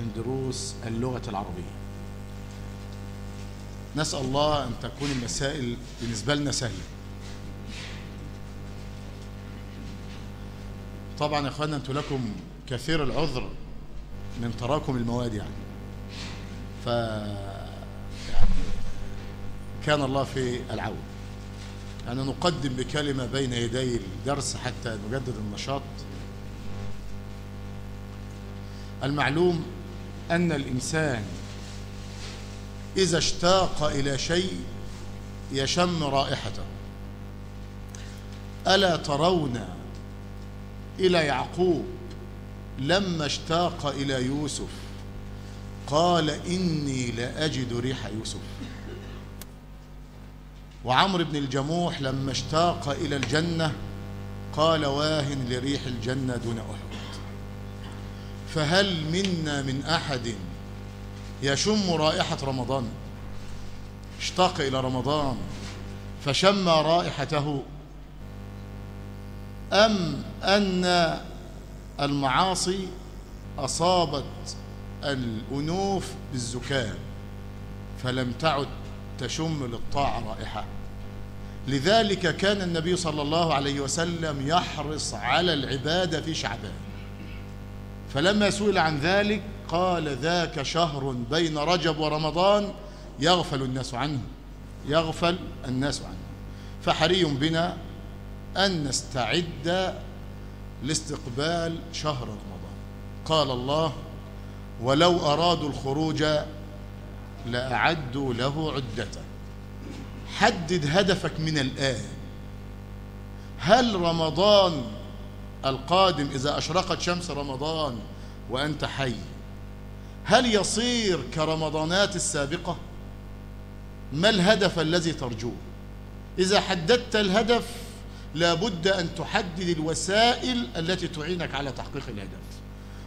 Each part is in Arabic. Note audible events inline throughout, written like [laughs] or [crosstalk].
من دروس اللغة العربية. نسأل الله أن تكون المسائل بالنسبة لنا سهلة. طبعا يا أخوانا أنتم لكم كثير العذر من تراكم المواد يعني. ف كان الله في العون. يعني نقدم بكلمة بين يدي الدرس حتى نجدد النشاط. المعلوم أن الإنسان إذا اشتاق إلى شيء يشم رائحته. ألا ترون إلى يعقوب لما اشتاق إلى يوسف قال إني لأجد ريح يوسف. وعمرو بن الجموح لما اشتاق إلى الجنة قال واهن لريح الجنة دون أحد. فهل منا من أحد يشم رائحة رمضان؟ اشتاق إلى رمضان فشم رائحته. أم أن المعاصي أصابت الأنوف بالزكام فلم تعد تشم للطاعة رائحة؟ لذلك كان النبي صلى الله عليه وسلم يحرص على العبادة في شعبان. فلما سئل عن ذلك قال ذاك شهر بين رجب ورمضان يغفل الناس عنه يغفل الناس عنه. فحري بنا أن نستعد لاستقبال شهر رمضان. قال الله ولو أرادوا الخروج لأعدوا له عدة. حدد هدفك من الآن. هل رمضان القادم إذا أشرقت شمس رمضان وأنت حي. هل يصير كرمضانات السابقة؟ ما الهدف الذي ترجوه؟ إذا حددت الهدف لابد أن تحدد الوسائل التي تعينك على تحقيق الهدف.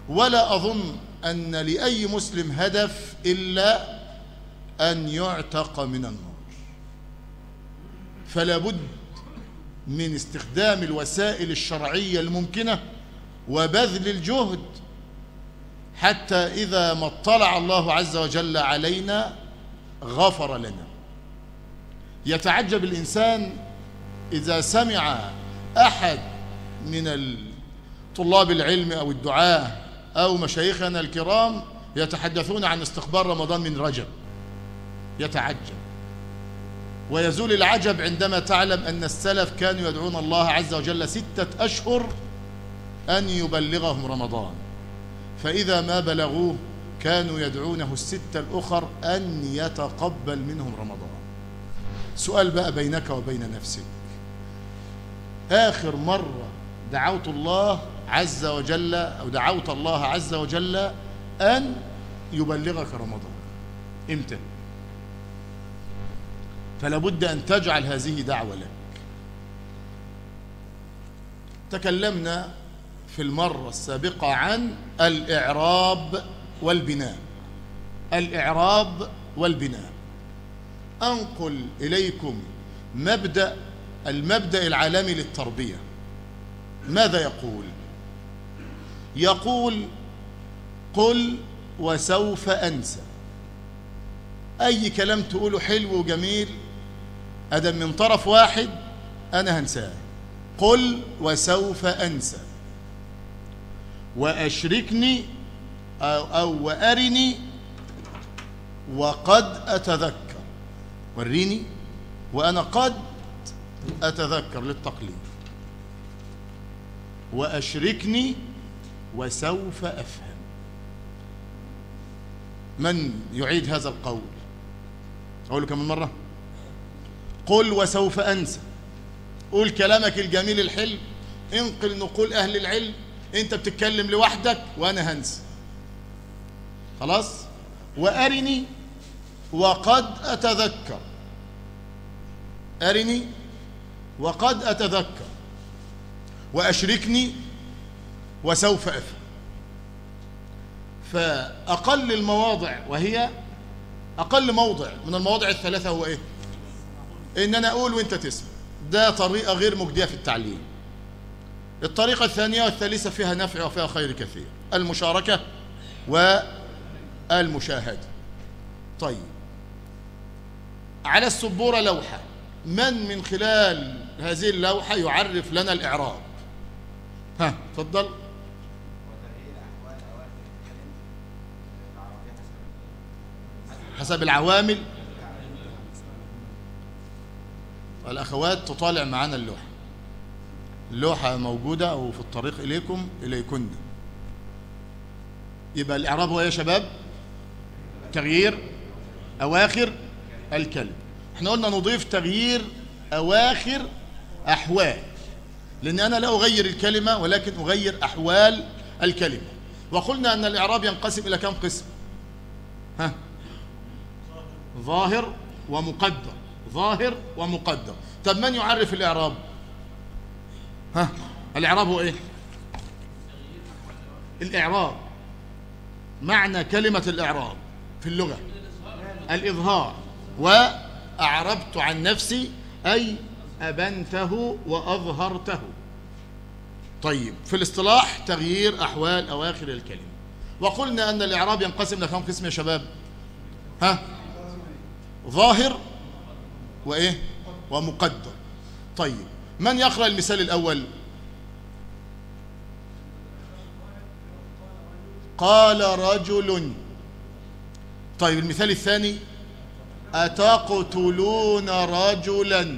ولا أظن أن لأي مسلم هدف إلا أن يعتق من النار فلا بد من استخدام الوسائل الشرعية الممكنة وبذل الجهد حتى إذا ما اطلع الله عز وجل علينا غفر لنا. يتعجب الإنسان إذا سمع أحد من طلاب العلم أو الدعاة أو مشايخنا الكرام يتحدثون عن استقبال رمضان من رجب. يتعجب. ويزول العجب عندما تعلم أن السلف كانوا يدعون الله عز وجل ستة أشهر أن يبلغهم رمضان. فإذا ما بلغوه كانوا يدعونه الستة الأخر أن يتقبل منهم رمضان. سؤال بقى بينك وبين نفسك. آخر مرة دعوت الله عز وجل أو دعوت الله عز وجل أن يبلغك رمضان. إمتى؟ فلا بد أن تجعل هذه دعوة لك. تكلمنا في المرة السابقة عن الإعراب والبناء. الإعراب والبناء. أنقل إليكم مبدأ المبدأ العالمي للتربية. ماذا يقول؟ يقول قل وسوف أنسى. أي كلام تقوله حلو وجميل أدم من طرف واحد أنا هنساه. قل وسوف أنسى. وأشركني أو, أو وأرني وقد أتذكر. وريني وأنا قد أتذكر للتقليد. وأشركني وسوف أفهم. من يعيد هذا القول؟ أقول كم مرة. قل وسوف أنسى. قول كلامك الجميل الحلو انقل نقول أهل العلم. أنت بتتكلم لوحدك وأنا هنسى. خلاص؟ وأرني وقد أتذكر. أرني وقد أتذكر. وأشركني وسوف أفهم. فأقل المواضع وهي أقل موضع من المواضع الثلاثة هو إيه؟ إن أنا أقول وإنت تسمع. ده طريقة غير مجدية في التعليم. الطريقة الثانية والثالثة فيها نفع وفيها خير كثير. المشاركة المشاهدة طيب. على السبورة لوحة. من من خلال هذه اللوحة يعرف لنا الإعراب؟ ها تفضل. حسب العوامل. الأخوات تطالع معنا اللوحة. اللوحة موجودة أو في الطريق إليكم إليكن. يبقى الإعراب هو يا شباب؟ تغيير أواخر الكلم إحنا قلنا نضيف تغيير أواخر أحوال لأن أنا لا أغير الكلمة ولكن أغير أحوال الكلمة. وقلنا أن الإعراب ينقسم إلى كم قسم؟ ها؟ ظاهر ومقدر. ظاهر ومقدر. طب من يعرف الإعراب؟ ها؟ الإعراب هو إيه؟ الإعراب. معنى كلمة الإعراب في اللغة. الإظهار. وأعربت عن نفسي أي أبنته وأظهرته. طيب في الاصطلاح تغيير أحوال أواخر الكلمة. وقلنا أن الإعراب ينقسم إلى كم قسم يا شباب. ها؟ ظاهر وإيه؟ ومقدر. طيب من يقرأ المثال الأول؟ قال رجل. طيب المثال الثاني؟ أتقتلون رجلا.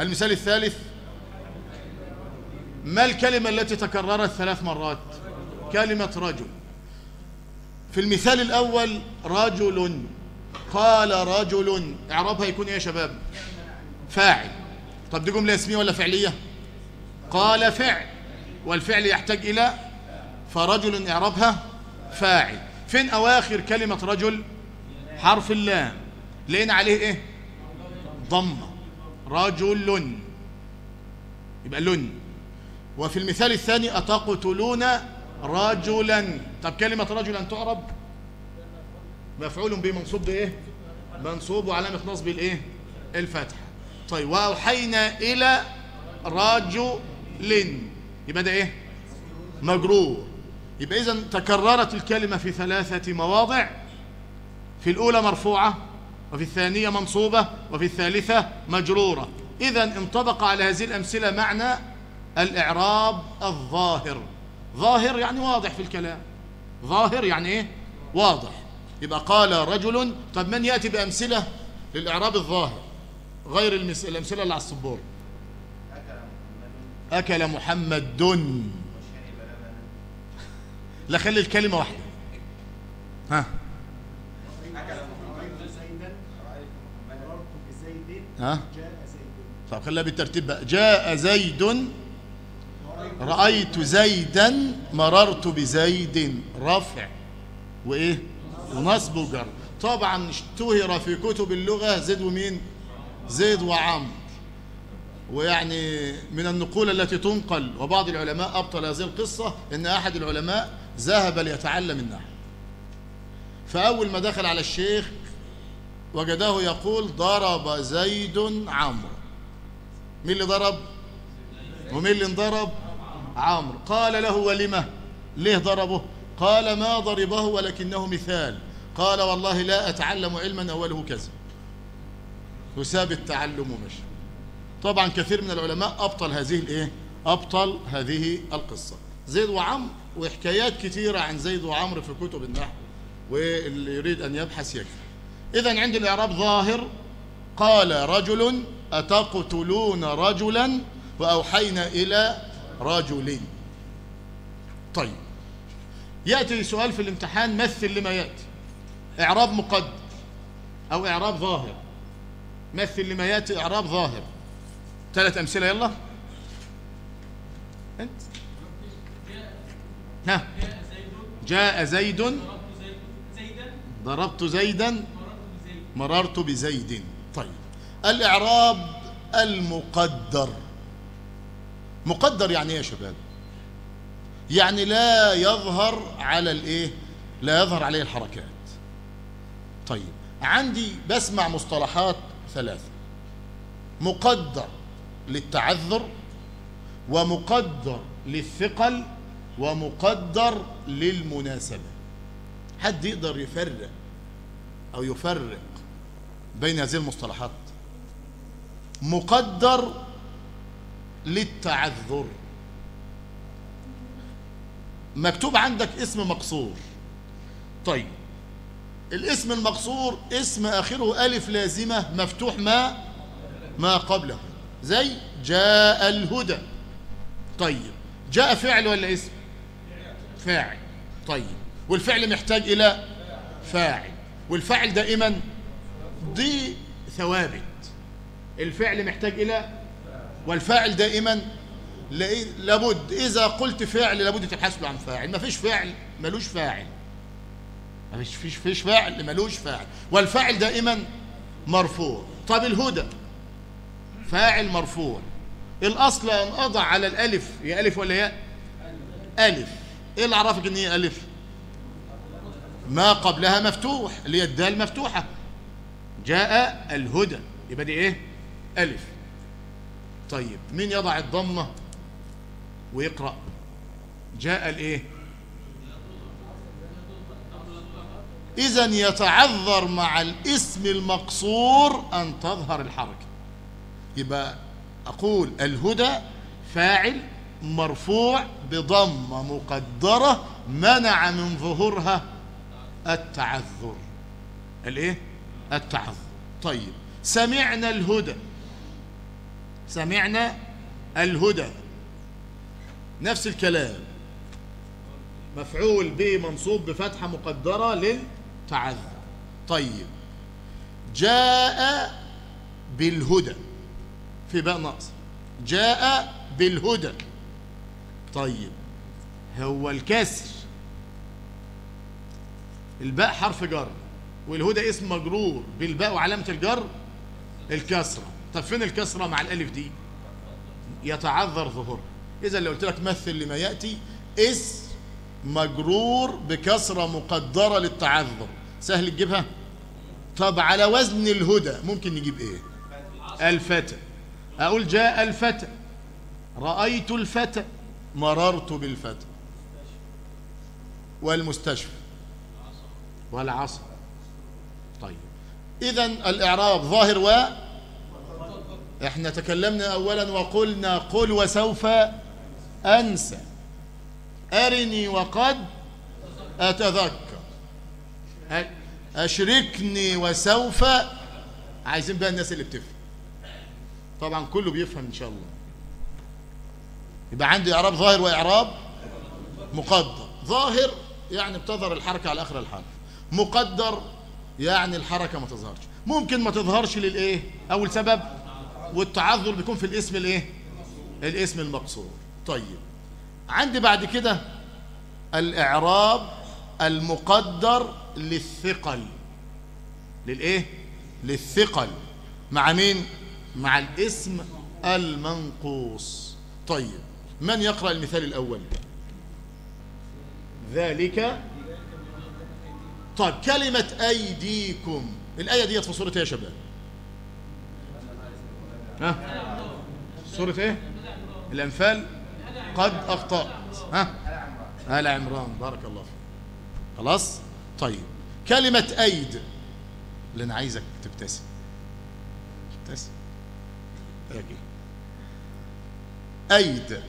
المثال الثالث؟ ما الكلمة التي تكررت ثلاث مرات؟ كلمة رجل. في المثال الأول رجل. قال رجل اعرابها يكون إيه يا شباب؟ فاعل. طب دي جملة اسمية ولا فعلية؟ قال فعل. والفعل يحتاج إلى فرجل اعرابها فاعل. فين أواخر كلمة رجل؟ حرف اللام. لقينا عليه إيه؟ ضمة رجل. يبقى لن. وفي المثال الثاني أتقتلون رجلا. طب كلمة رجلا تعرب؟ مفعول به منصوب بإيه؟ منصوب وعلامة نصب الإيه؟ الفتح طيب وأوحينا إلى رجل. يبقى ده إيه؟ مجرور. يبقى اذا تكررت الكلمة في ثلاثة مواضع. في الأولى مرفوعة وفي الثانية منصوبة وفي الثالثة مجرورة. اذا انطبق على هذه الأمثلة معنى الإعراب الظاهر. ظاهر يعني واضح في الكلام. ظاهر يعني إيه؟ واضح. يبقى قال رجل طب من يأتي بأمثلة للإعراب الظاهر غير المس... الأمثلة اللي على السبور أكل محمد. دن لا خلي الكلمة واحدة. ها. ها؟ طب خليها بالترتيب بقى. جاء زيد. رأيت زيدا مررت بزيد. رفع. وإيه؟ ونصب وجر طبعا اشتهر في كتب اللغة زيد ومين؟ زيد وعمر ويعني من النقول التي تنقل وبعض العلماء أبطل هذه القصة إن أحد العلماء ذهب ليتعلم النحو. فأول ما دخل على الشيخ وجده يقول ضرب زيد عمرو. مين اللي ضرب؟ ومين اللي انضرب؟ عمرو. قال له ولمه؟ ليه ضربه؟ قال ما ضربه ولكنه مثال. قال والله لا أتعلم علما أوله كذا وساب التعلم ومشى طبعا كثير من العلماء أبطل هذه الإيه؟ أبطل هذه القصة. زيد وعمر وحكايات كثيرة عن زيد وعمر في كتب النحو واللي يريد أن يبحث يكفي. إذا عند الإعراب ظاهر قال رجل أتقتلون رجلا وأوحينا إلى رجل. طيب. يأتي سؤال في الامتحان مثل لما يأتي. إعراب مقدر أو إعراب ظاهر. مثل لما يأتي إعراب ظاهر. ثلاث أمثلة يلا. أنت؟ ها؟ جاء زيد. ضربت زيدا. مررت بزيد. طيب. الإعراب المقدر. مقدر يعني إيه يا شباب؟ يعني لا يظهر على الايه؟ لا يظهر عليه الحركات. طيب عندي بسمع مصطلحات ثلاثة. مقدر للتعذر ومقدر للثقل ومقدر للمناسبة. حد يقدر يفرق أو يفرق بين هذه المصطلحات؟ مقدر للتعذر. مكتوب عندك اسم مقصور. طيب الاسم المقصور اسم آخره ألف لازمة مفتوح ما ما قبله. زي جاء الهدى. طيب جاء فعل ولا اسم؟ فاعل. طيب والفعل محتاج إلى فاعل. والفاعل دائما دي ثوابت. الفعل محتاج إلى والفاعل دائما لابد إذا قلت فعل لابد تبحث له عن فاعل. ما فيش فعل ملوش فاعل. ما فيش فيش فاعل ملوش فاعل. والفاعل دائما مرفوع. طب الهدى؟ فاعل مرفوع. الأصل أن أضع على الألف هي ألف ولا ياء؟ ألف. إيه اللي عرفك إن هي ألف؟ ما قبلها مفتوح اللي هي الدال مفتوحة. جاء الهدى. يبقى دي إيه؟ ألف. طيب مين يضع الضمة؟ ويقرأ. جاء الإيه؟ إذا يتعذر مع الاسم المقصور أن تظهر الحركة. يبقى أقول الهدى فاعل مرفوع بضمة مقدرة منع من ظهورها التعذر. الإيه؟ التعذر. طيب سمعنا الهدى. سمعنا الهدى. نفس الكلام. مفعول به منصوب بفتحة مقدرة للتعذر. طيب. جاء بالهدى. في باء نقص جاء بالهدى. طيب. هو الكسر. الباء حرف جر. والهدى اسم مجرور بالباء وعلامة الجر الكسرة. طب فين الكسرة مع الألف دي؟ يتعذر ظهورها. إذا لو قلت لك مثل لما يأتي اسم مجرور بكسرة مقدرة للتعذر. سهل تجيبها؟ طب على وزن الهدى ممكن نجيب إيه؟ الفتى. أقول جاء الفتى. رأيت الفتى مررت بالفتى. والمستشفى. والعصر. طيب. إذا الإعراب ظاهر و إحنا تكلمنا أولا وقلنا قل وسوف أنسى. أرني وقد أتذكر. أشركني وسوف. عايزين بقى الناس اللي بتفهم. طبعا كله بيفهم إن شاء الله. يبقى عندي إعراب ظاهر وإعراب مقدر. ظاهر يعني بتظهر الحركة على آخر الحرف مقدر يعني الحركة ما تظهرش. ممكن ما تظهرش للإيه؟ أول سبب. والتعذر بيكون في الاسم الإيه؟ الاسم المقصور طيب. عندي بعد كده الإعراب المقدر للثقل. للإيه؟ للثقل. مع مين؟ مع الاسم المنقوص. طيب. من يقرأ المثال الأول؟ ذلك طيب. كلمة أيديكم. الآية دي في سورة إيه يا شباب؟ ها؟ سورة إيه؟ الأنفال. قد أخطأت. ها؟ آل عمران بارك الله فيك. خلاص؟ طيب. كلمة أيد. اللي أنا عايزك تبتسم. تبتسم. أيد.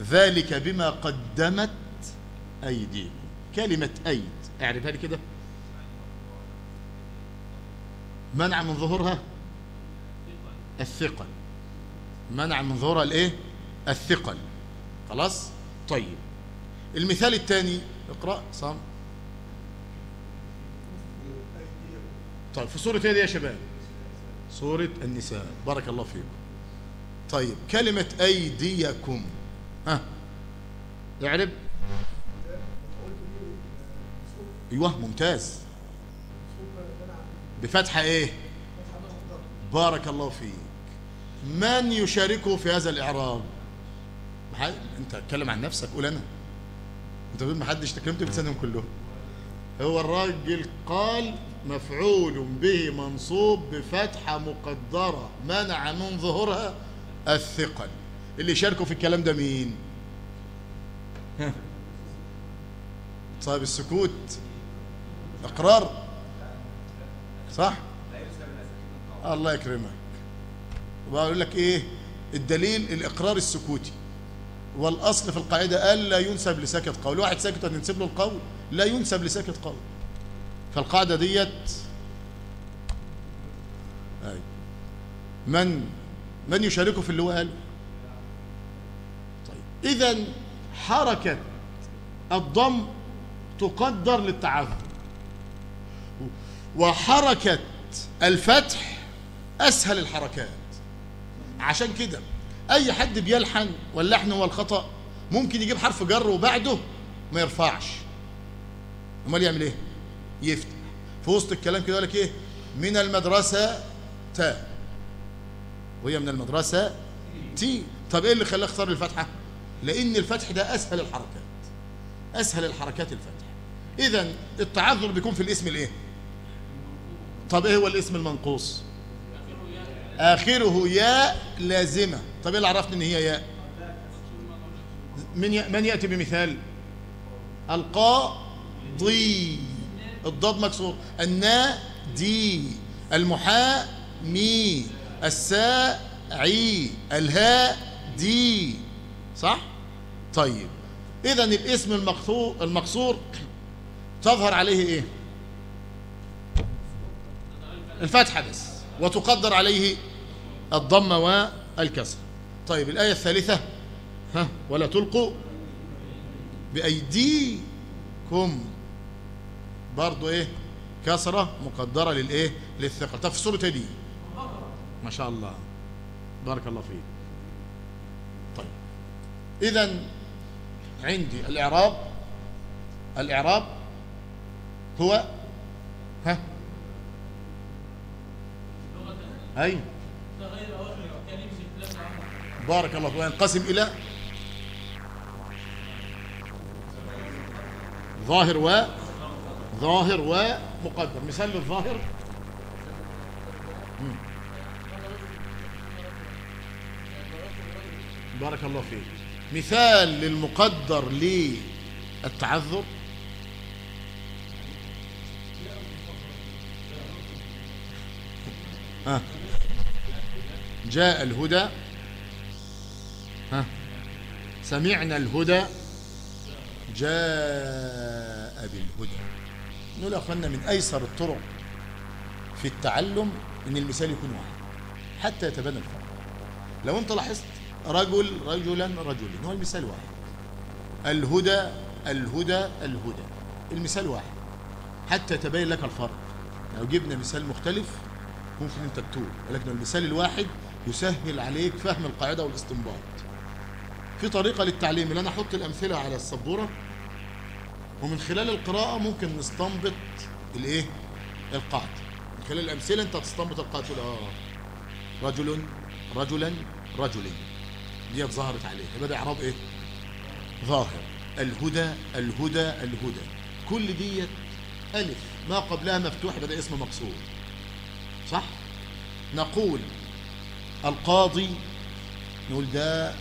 ذلك بما قدمت أيديكم كلمة أيد. اعرفها لي كده. منع من ظهورها؟ الثقل. منع من ظهورها الإيه؟ الثقل. خلاص؟ طيب. المثال الثاني اقرأ صام. طيب في سورة إيه يا شباب؟ سورة النساء. بارك الله فيكم. طيب كلمة أيديكم. ها؟ يعرب أيوه ممتاز. بفتحة إيه؟ بارك الله فيك. من يشاركه في هذا الإعراب؟ انت اتكلم عن نفسك قول أنا. انت ما حدش تكلمت بلسانهم كلهم هو الراجل قال مفعول به منصوب بفتحة مقدرة منع من ظهورها الثقل. اللي شاركوا في الكلام ده مين؟ [laughs] طيب السكوت. إقرار. صح؟ الله يكرمك. وبقول لك إيه؟ الدليل الإقرار السكوتي. والأصل في القاعدة الا ينسب لساكت قول. واحد ساكت هننسب له القول. لا ينسب لساكت قول. فالقاعدة ديت. من من يشاركه في اللي هو قاله طيب. اذا حركة الضم تقدر للتعذر. وحركة الفتح أسهل الحركات. عشان كده أي حد بيلحن واللحن هو الخطأ ممكن يجيب حرف جر وبعده ما يرفعش. أمال يعمل إيه؟ يفتح. في وسط الكلام كده يقول لك إيه؟ من المدرسة تا وهي من المدرسة تي طب إيه اللي خلاه اختار الفتحة؟ لأن الفتح ده أسهل الحركات. أسهل الحركات الفتح. اذا التعذر بيكون في الاسم الإيه؟ طب إيه هو الاسم المنقوص؟ آخره ياء لازمة. طب إيه اللي عرفني إن هي ياء. من. من يأتي بمثال؟ القاضي. الضاد مكسور. الناء دي المحا مي الساعي. الهاء دي صح؟ طيب. اذا الاسم المقصور المقصور تظهر عليه إيه؟ الفتحه بس. وتقدر عليه الضمة والكسر. طيب الآية الثالثة ها ولا تلقوا بأيديكم. برضو إيه كسرة مقدرة للإيه للثقل. طب في سورة دي ما شاء الله. بارك الله فيك. طيب. اذا عندي الإعراب الإعراب هو ها؟ أي؟ بارك الله فيك. ينقسم إلى ظاهر و ظاهر ومقدر مثال للظاهر. بارك الله فيك. مثال للمقدر للتعذر. جاء الهدى. سمعنا الهدى جاء بالهدى. نقول يا أخوانا من أيسر الطرق في التعلم إن المثال يكون واحد حتى يتبنى الفرق. لو أنت لاحظت رجل رجلا رجل هو المثال واحد. الهدى الهدى الهدى المثال واحد. حتى يتبين لك الفرق. لو جبنا مثال مختلف ممكن أنت تتوه ولكن المثال الواحد يسهل عليك فهم القاعدة والاستنباط. في طريقة للتعليم. اللي أنا أحط الأمثلة على السبورة. ومن خلال القراءة ممكن نستنبط الإيه؟ القاعدة. من خلال الأمثلة أنت تستنبط القاعدة تقول آه رجل رجلا رجل ديت ظهرت عليه. يبقى ده إعراب إيه؟ ظاهر. الهدى الهدى الهدى. كل ديت ألف. ما قبلها مفتوح بدا اسم مقصور صح؟ نقول القاضي نقول ده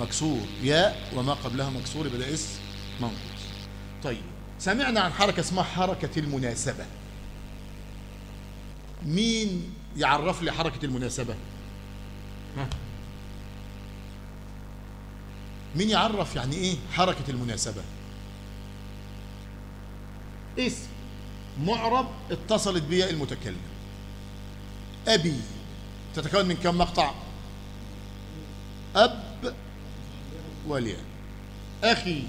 مكسور. ياء وما قبلها مكسور يبقى اسم منقوص طيب سمعنا عن حركة اسمها حركة المناسبة. مين يعرف لي حركة المناسبة؟ ها؟ مين يعرف يعني إيه حركة المناسبة؟ اسم معرب اتصلت بياء المتكلم. أبي تتكون من كم مقطع؟ أب والياء أخي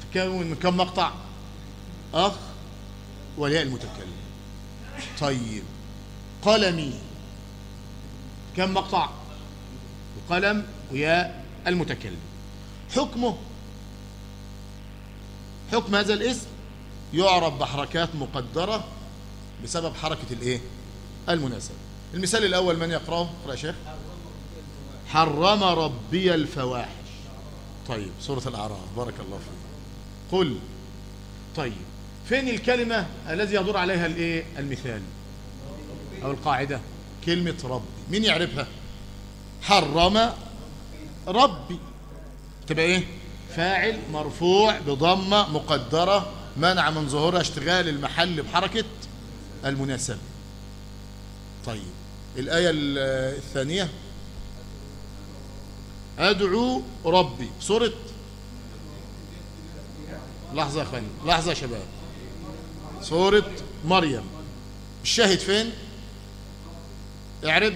تتكون من كم مقطع؟ أخ والياء المتكلم. طيب. قلمي. كم مقطع؟ القلم وياء المتكلم. حكمه. حكم هذا الاسم يعرف بحركات مقدرة بسبب حركة الإيه؟ المناسبة. المثال الأول من يقرأه؟ اقرأ يا شيخ. حرم ربي الفواحش. طيب سورة الأعراف بارك الله فيك. قل. طيب فين الكلمة الذي يدور عليها الإيه؟ المثال أو القاعدة؟ كلمة ربي. مين يعرفها؟ حرم ربي. تبقى إيه؟ فاعل مرفوع بضمة مقدرة منع من ظهورها اشتغال المحل بحركة المناسبة. طيب الآية الثانية. أدعو ربي. سورة لحظة يا لحظة يا شباب. سورة مريم. الشاهد فين؟ اعرب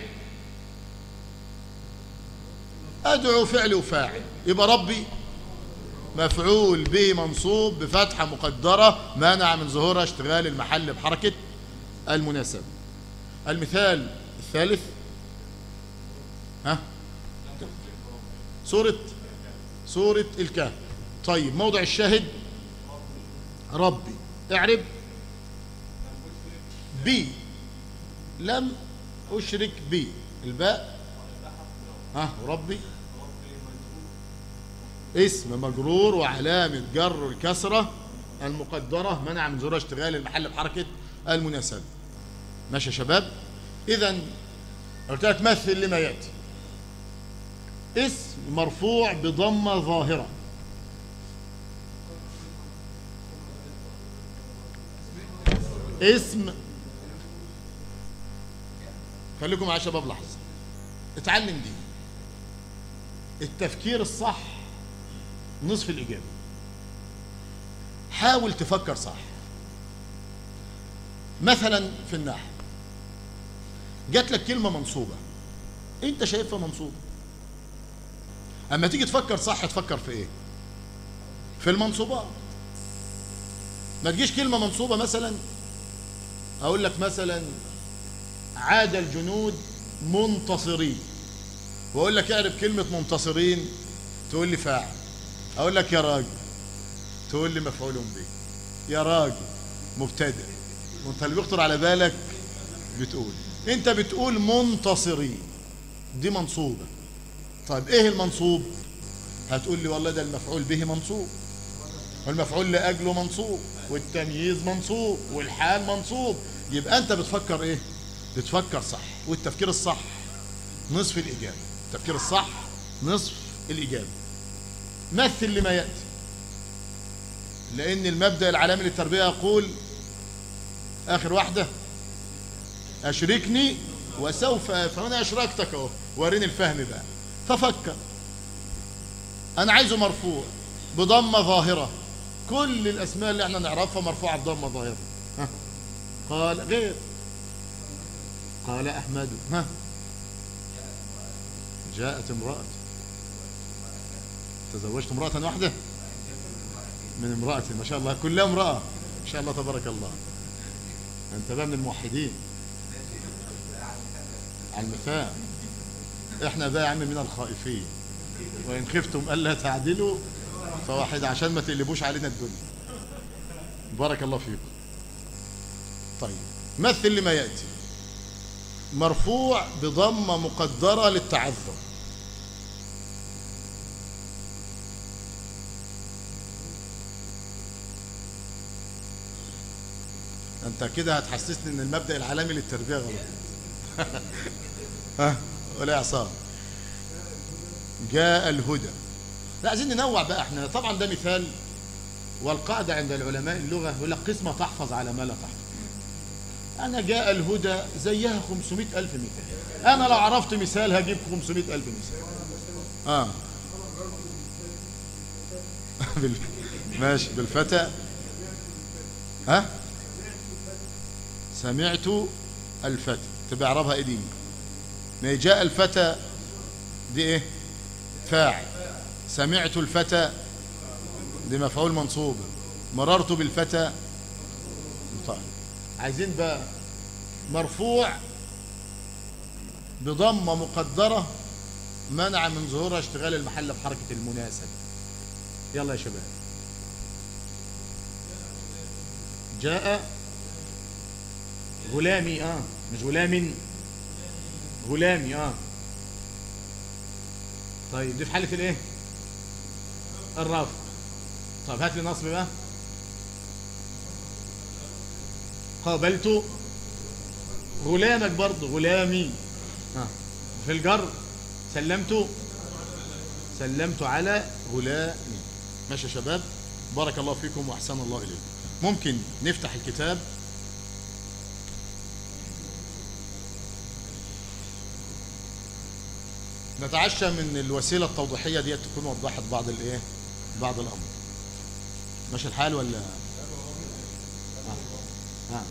أدعو فعل وفاعل. يبقى ربي مفعول به منصوب بفتحة مقدرة مانع من ظهورها اشتغال المحل بحركة المناسبة. المثال الثالث. ها؟ سورة سورة الكهف. طيب موضع الشاهد. ربي. اعرب. بي. لم أشرك بي. الباء. ها ربي اسم مجرور وعلامة جر الكسرة المقدرة منع من ظهور اشتغال المحل بحركة المناسبة. ماشي يا شباب؟ إذا قلت لك مثل لما يأتي. اسم مرفوع بضمة ظاهرة. اسم خليكم معايا شباب لحظة. اتعلم دي. التفكير الصح نصف الإجابة. حاول تفكر صح. مثلا في النحو. جات لك كلمة منصوبة. أنت شايفها منصوبة. أما تيجي تفكر صح تفكر في إيه؟ في المنصوبات. ما تجيش كلمة منصوبة مثلا أقول لك مثلا عاد الجنود منتصرين. وأقول لك اعرف كلمة منتصرين تقول لي فاعل. أقول لك يا راجل تقول لي مفعول به. يا راجل مبتدئ. وأنت اللي بيخطر على بالك بتقول. أنت بتقول منتصرين. دي منصوبة. طيب إيه المنصوب؟ هتقول لي والله ده المفعول به منصوب والمفعول لأجله منصوب والتمييز منصوب والحال منصوب. يبقى أنت بتفكر إيه؟ بتفكر صح والتفكير الصح نصف الإجابة التفكير الصح نصف الإجابة مثل لما يأتي لأن المبدأ العالمي للتربية يقول آخر واحدة أشركني وسوف فأنا أشركتك أهو وريني الفهم بقى. ففكر. أنا عايزه مرفوع بضمة ظاهرة. كل الأسماء اللي إحنا نعرفها مرفوعة بضمة ظاهرة. ها. قال غير. قال أحمد. ها. جاءت امرأة. تزوجت امرأة واحدة؟ من امرأة. ما شاء الله كلها امرأة. ما شاء الله تبارك الله. أنت بقى من الموحدين. على المفاهيم. إحنا بقى يا عم من الخائفين. وإن خفتم ألا تعدلوا فواحد عشان ما تقلبوش علينا الدنيا. بارك الله فيكم. طيب مثل لما يأتي. مرفوع بضمة مقدرة للتعذر. أنت كده هتحسسني إن المبدأ العالمي للتربية غلط. [laughs] ها؟ ولا يا عصام جاء الهدى. لا عايزين ننوع بقى إحنا. طبعا ده مثال والقاعدة عند العلماء اللغة يقول لك قسمة تحفظ على ما لا تحفظ. أنا جاء الهدى زيها 500 ألف مثال. أنا لو عرفت مثال هجيب 500 ألف مثال. آه. [laughs] ماشي. بالفتى. ها؟ سمعت الفتى. تبقى اعربها دي؟ ما جاء الفتى دي إيه؟ فاعل. سمعت الفتى دي مفعول منصوب. مررت بالفتى. طيب. عايزين بقى مرفوع بضمة مقدرة منع من ظهورها اشتغال المحل بحركة المناسب. يلا يا شباب. جاء غلامي آه مش غلام. غلامي آه طيب دي في حالة الايه؟ الرفع طب هات لي نصب بقى. قابلت غلامك برضه غلامي. ها في الجر سلمت سلمت على غلامي. ماشي يا شباب بارك الله فيكم وأحسن الله إليكم. ممكن نفتح الكتاب نتعشى من الوسيلة التوضيحية دي تكون وضحت بعض الإيه؟ بعض الأمر. ماشي الحال ولا؟ آه. آه.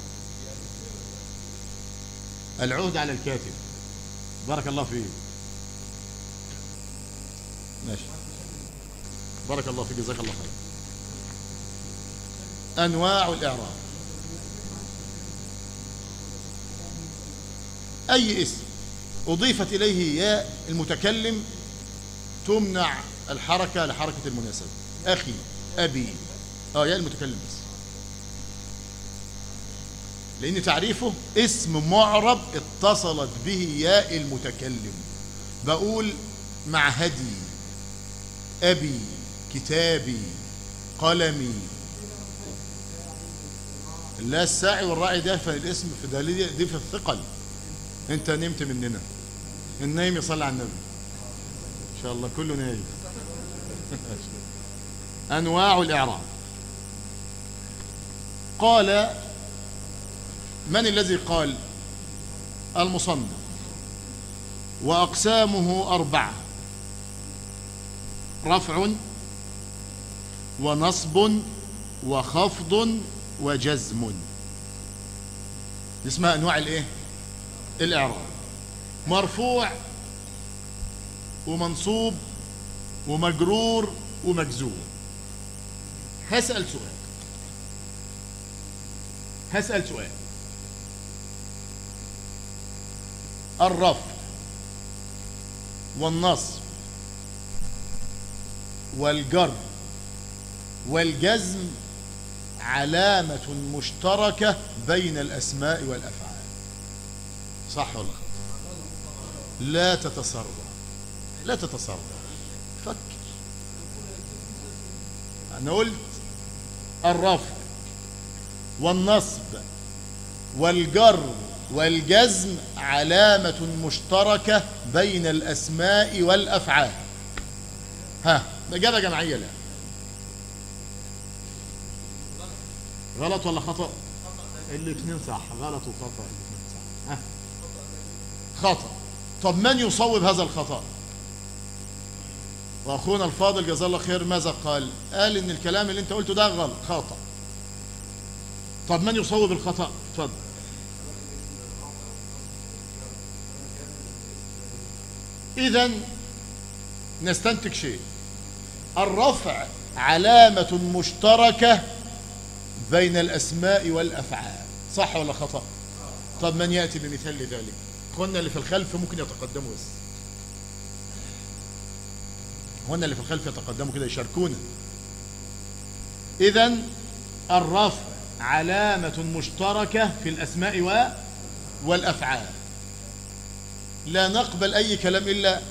العهد على الكاتب. بارك الله فيك. ماشي. بارك الله فيك جزاك الله خير. أنواع الإعراب. أي اسم؟ أضيفت إليه ياء المتكلم تمنع الحركة لحركة المناسبة. أخي أبي. آه ياء المتكلم بس. لأن تعريفه اسم معرب اتصلت به ياء المتكلم. بقول معهدي أبي كتابي قلمي. لا الساعي والراعي ده في الاسم في دي في الثقل. أنت نمت مننا. النايم يصلي على النبي. إن شاء الله كله نايم. أنواع الإعراب. قال من الذي قال؟ المصنف. وأقسامه أربعة. رفع ونصب وخفض وجزم. اسمها أنواع الإيه؟ الإعراب. مرفوع ومنصوب ومجرور ومجزوم. هسأل سؤال. هسأل سؤال. الرفع والنصب والجر والجزم علامة مشتركة بين الأسماء والأفعال. صح ولا خطأ لا تتصرف. لا تتصرف. فكر. أنا قلت الرفع والنصب والجر والجزم علامة مشتركة بين الأسماء والأفعال. ها إجابة جماعية لا غلط ولا خطأ؟ الاثنين صح. غلط وخطأ الاثنين صح. ها؟ خطأ. طب من يصوب هذا الخطأ؟ وأخونا الفاضل جزاه الله خير ماذا قال؟ قال إن الكلام اللي أنت قلته ده غلط خطأ. طب من يصوب الخطأ؟ اتفضل. اذا نستنتج شيء. الرفع علامة مشتركة بين الأسماء والأفعال صح ولا خطأ؟ طب من يأتي بمثال لذلك؟ اخواننا اللي في الخلف ممكن يتقدموا بس. اخواننا اللي في الخلف يتقدموا كده يشاركونا. اذا الرفع علامة مشتركة في الأسماء و والأفعال. لا نقبل أي كلام إلا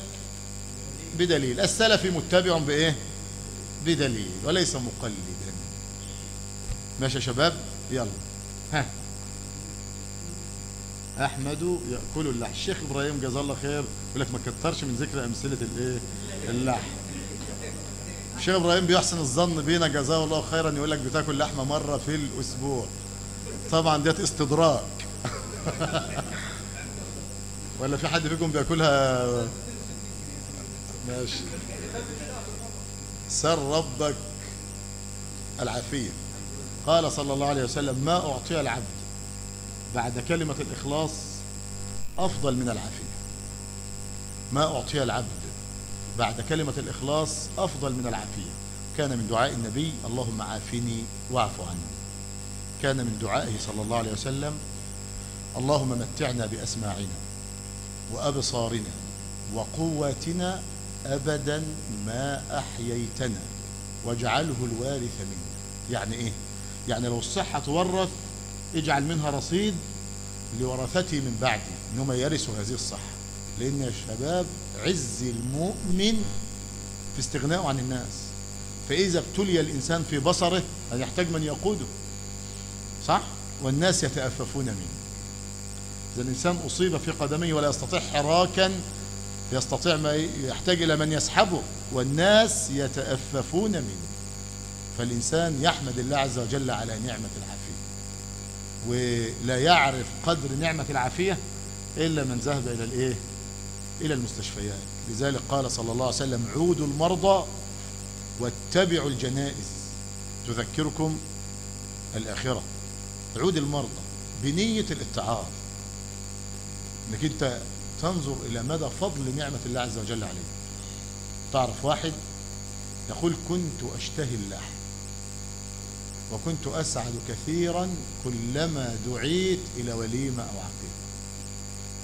بدليل. السلفي متبع بإيه؟ بدليل وليس مقلدا. ماشي يا شباب؟ يلا. ها. أحمد يأكل اللحم. الشيخ إبراهيم جزاه الله خير يقول لك ما كترش من ذكر أمثلة الإيه؟ اللحم. الشيخ إبراهيم بيحسن الظن بينا جزاه الله خيرا يقول لك بتاكل لحمة مرة في الأسبوع. طبعا ديت استدراك. [laughs] ولا في حد فيكم بياكلها؟ ماشي. سر ربك العافيه قال صلى الله عليه وسلم ما أعطي العبد بعد كلمة الإخلاص أفضل من العافية. ما أعطي العبد بعد كلمة الإخلاص أفضل من العافية. كان من دعاء النبي اللهم عافني واعف عني. كان من دعائه صلى الله عليه وسلم اللهم متعنا بأسماعنا وأبصارنا وقواتنا أبدا ما أحييتنا. واجعله الوارث منا. يعني إيه؟ يعني لو الصحة تورث اجعل منها رصيد لورثتي من بعدي. انهم يرثوا هذه الصحة. لأن يا شباب عز المؤمن في استغنائه عن الناس. فإذا ابتلي الإنسان في بصره ان يحتاج من يقوده؟ صح؟ والناس يتأففون منه. إذا الإنسان أصيب في قدميه ولا يستطيع حراكا يستطيع ما يحتاج إلى من يسحبه. والناس يتأففون منه. فالإنسان يحمد الله عز وجل على نعمة العافية ولا يعرف قدر نعمة العافية إلا من ذهب إلى الإيه؟ إلى المستشفيات. لذلك قال صلى الله عليه وسلم عودوا المرضى واتبعوا الجنائز. تذكركم الآخرة عود المرضى بنية الاتعاظ. إنك أنت تنظر إلى مدى فضل نعمة الله عز وجل عليك. تعرف واحد يقول كنت أشتهي اللحم وكنت أسعد كثيرا كلما دعيت إلى وليمة أو عقيقة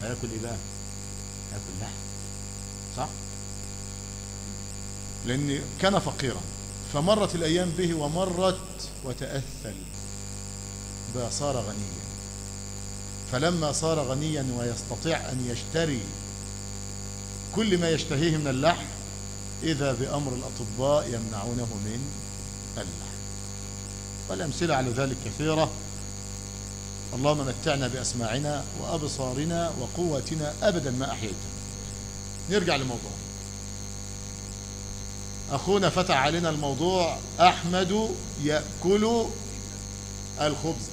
هياكل إيه بقى هياكل لحم. صح؟ لأن كان فقيرا. فمرت الأيام به ومرت وتأثل. بقى صار غنيا. فلما صار غنيا ويستطيع أن يشتري كل ما يشتهيه من اللحم إذا بأمر الأطباء يمنعونه من اللحم. والأمثلة على ذلك كثيرة. اللهم متعنا بأسماعنا وأبصارنا وقوتنا أبدا ما أحييتنا. نرجع لموضوع أخونا فتح علينا الموضوع. أحمد يأكل الخبز.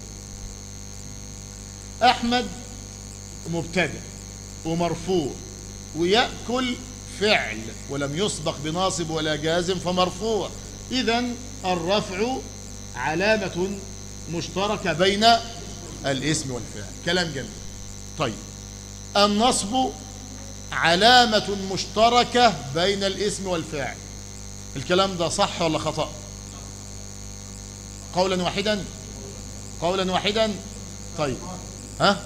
أحمد مبتدأ ومرفوع ويأكل فعل ولم يسبق بناصب ولا جازم فمرفوع. إذا الرفع علامة مشتركة بين الاسم والفعل. كلام جميل. طيب. النصب علامة مشتركة بين الاسم والفعل. الكلام ده صح ولا خطأ؟ قولا واحدا. قولا واحدا. طيب. ها؟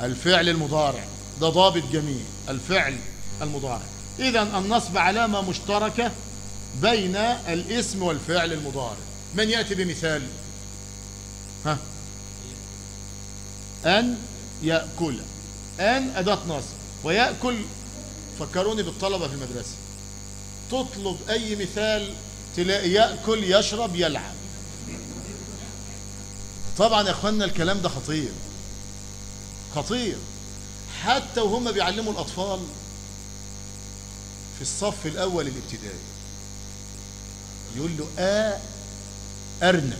الفعل المضارع. ده ضابط جميل. الفعل المضارع. اذا النصب علامة مشتركة بين الاسم والفعل المضارع. من يأتي بمثال؟ ها؟ أن يأكل. أن أداة نصب ويأكل. فكروني بالطلبة في المدرسة. تطلب أي مثال تلاقي يأكل يشرب يلعب. طبعا يا أخوانا الكلام ده خطير. خطير. حتى وهم بيعلموا الأطفال في الصف الأول الابتدائي. يقول له آ أرنب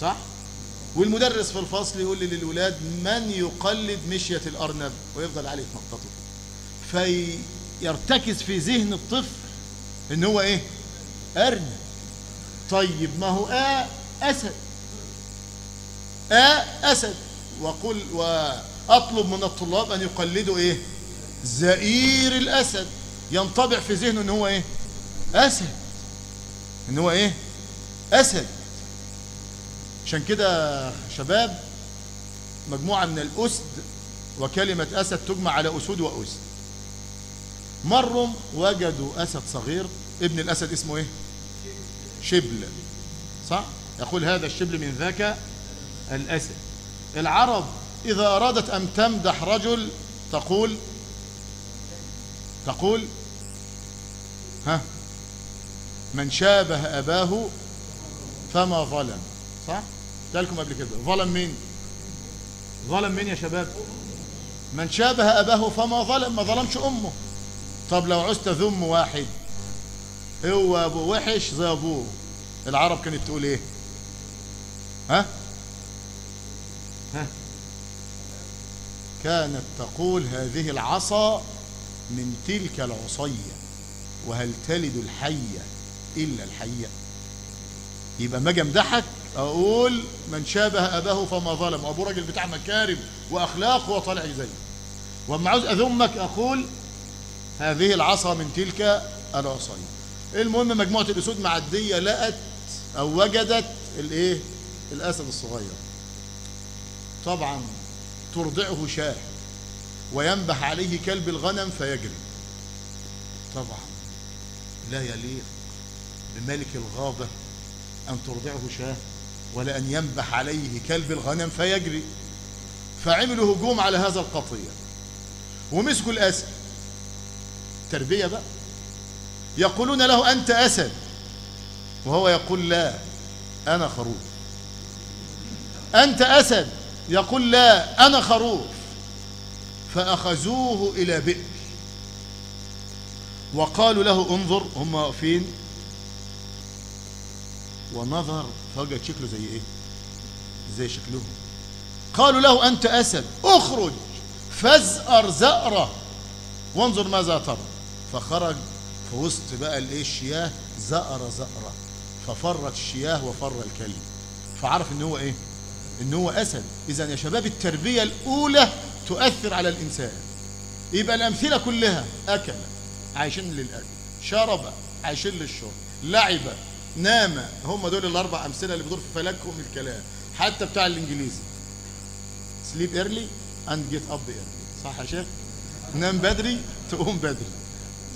صح؟ والمدرس في الفصل يقول للولاد من يقلد مشية الأرنب؟ ويفضل عليه يتنططه فيرتكز في ذهن الطفل إن هو إيه؟ أرنب طيب ما هو آ أسد. آ أسد. وقل وأطلب من الطلاب أن يقلدوا إيه؟ زئير الأسد. ينطبع في ذهنه أن هو إيه؟ أسد. أن هو إيه؟ أسد عشان كده شباب مجموعة من الأسد وكلمة أسد تجمع على أسود وأسد. مروا وجدوا أسد صغير. ابن الأسد اسمه إيه؟ شبل. صح؟ يقول هذا الشبل من ذاك الأسد. العرب إذا أرادت أن تمدح رجل تقول تقول ها من شابه أباه فما ظلم صح؟ لكم قبل كده ظلم مين؟ ظلم مين يا شباب؟ من شابه أباه فما ظلم ما ظلمش أمه طب لو عزت ذم واحد هو أبو وحش زي أبوه العرب كانت تقول إيه؟ ها؟ ها كانت تقول هذه العصا من تلك العصية وهل تلد الحية إلا الحية يبقى ما امدحك أقول من شابه أباه فما ظلم. أبو راجل بتاع مكارم وأخلاق وطالع زي وأما عاوز أذمك أقول هذه العصا من تلك العصية المهم مجموعة الأسود معدية لقت أو وجدت الإيه؟ الأسد الصغير. طبعا ترضعه شاه وينبح عليه كلب الغنم فيجري. طبعا لا يليق بملك الغابة أن ترضعه شاه ولا أن ينبح عليه كلب الغنم فيجري. فعملوا هجوم على هذا القطيع. ومسكوا الأسد تربية بقى. يقولون له أنت أسد. وهو يقول لا أنا خروف. أنت أسد. يقول لا أنا خروف. فأخذوه إلى بئر. وقالوا له انظر هم واقفين. ونظر فوجد شكله زي إيه؟ زي شكلهم قالوا له أنت أسد. اخرج فازأر زأرة وانظر ماذا ترى. فخرج في وسط بقى الإيه؟ الشياه زأر زأرة ففرت الشياه وفر الكلب. فعرف إن هو إيه؟ إن هو أسد. اذا يا شباب التربية الأولى تؤثر على الإنسان. يبقى الأمثلة كلها اكل عايشين للأكل شرب عايشين للشرب لعب نام. هم دول الأربع أمثلة اللي بيدور في فلكهم الكلام. حتى بتاع الإنجليزي. sleep early and get up early صح يا شيخ؟ نام بدري تقوم بدري.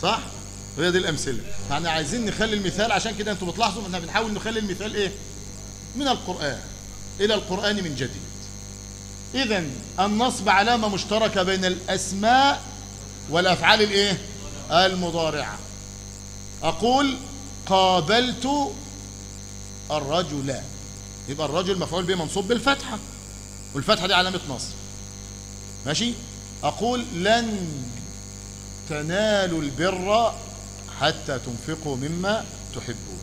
صح؟ هي دي الأمثلة. فاحنا عايزين نخلي المثال عشان كده أنتوا بتلاحظوا إن بنحاول نخلي المثال إيه؟ من القرآن إلى القرآن من جديد. اذا النصب علامة مشتركة بين الأسماء والأفعال الإيه؟ المضارعة. أقول قابلت الرجل. يبقى الرجل مفعول به منصوب بالفتحة. والفتحة دي علامة نصب. ماشي؟ أقول لن تنالوا البر حتى تنفقوا مما تحبون.